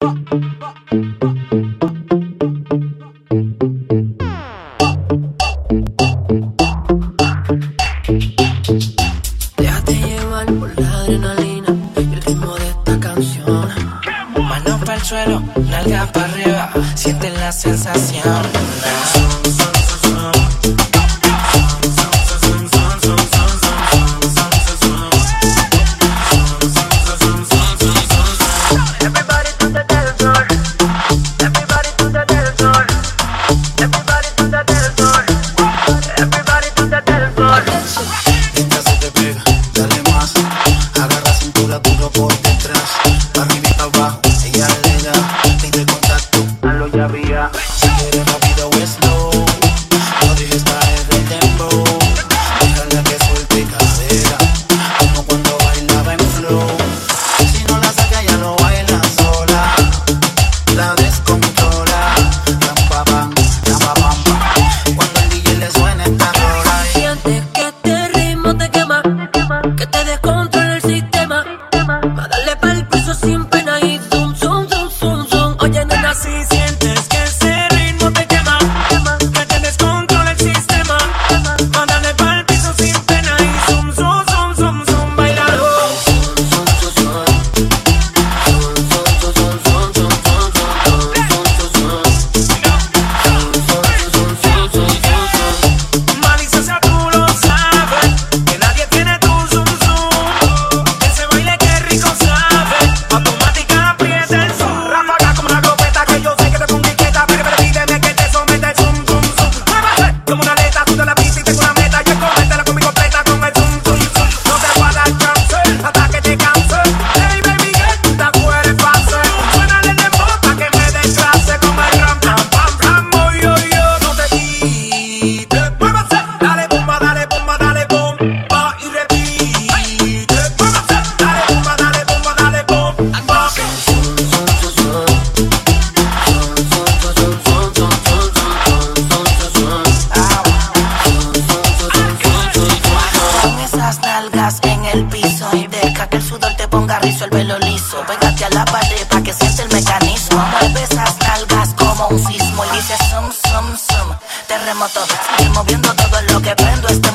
Déjate llevar por la adrenalina y el ritmo de esta canción. Manos para el suelo, nalgas para arriba, siente la sensación. Por detrás. Arribita abajo, ella le da. Pide contacto, hazlo ya vía. Si quieres rápido o slow. No dejes caer el tempo. Déjala que suelte cadera. Como cuando bailaba en flow. Si no la saca, ya no baila sola. La descontrola. Ram, pa, pam, ram, pa, pam, pam. Cuando el DJ le suena esta rola. y- Siente que este ritmo te quema, que te descontrola el sistema. El piso y deja que el sudor te ponga rizo el pelo liso. Pégate a la pared pa' que siente el mecanismo. Mueve esas nalgas como un sismo y dice sum, sum, sum. Terremoto, sigue moviendo todo lo que prendo este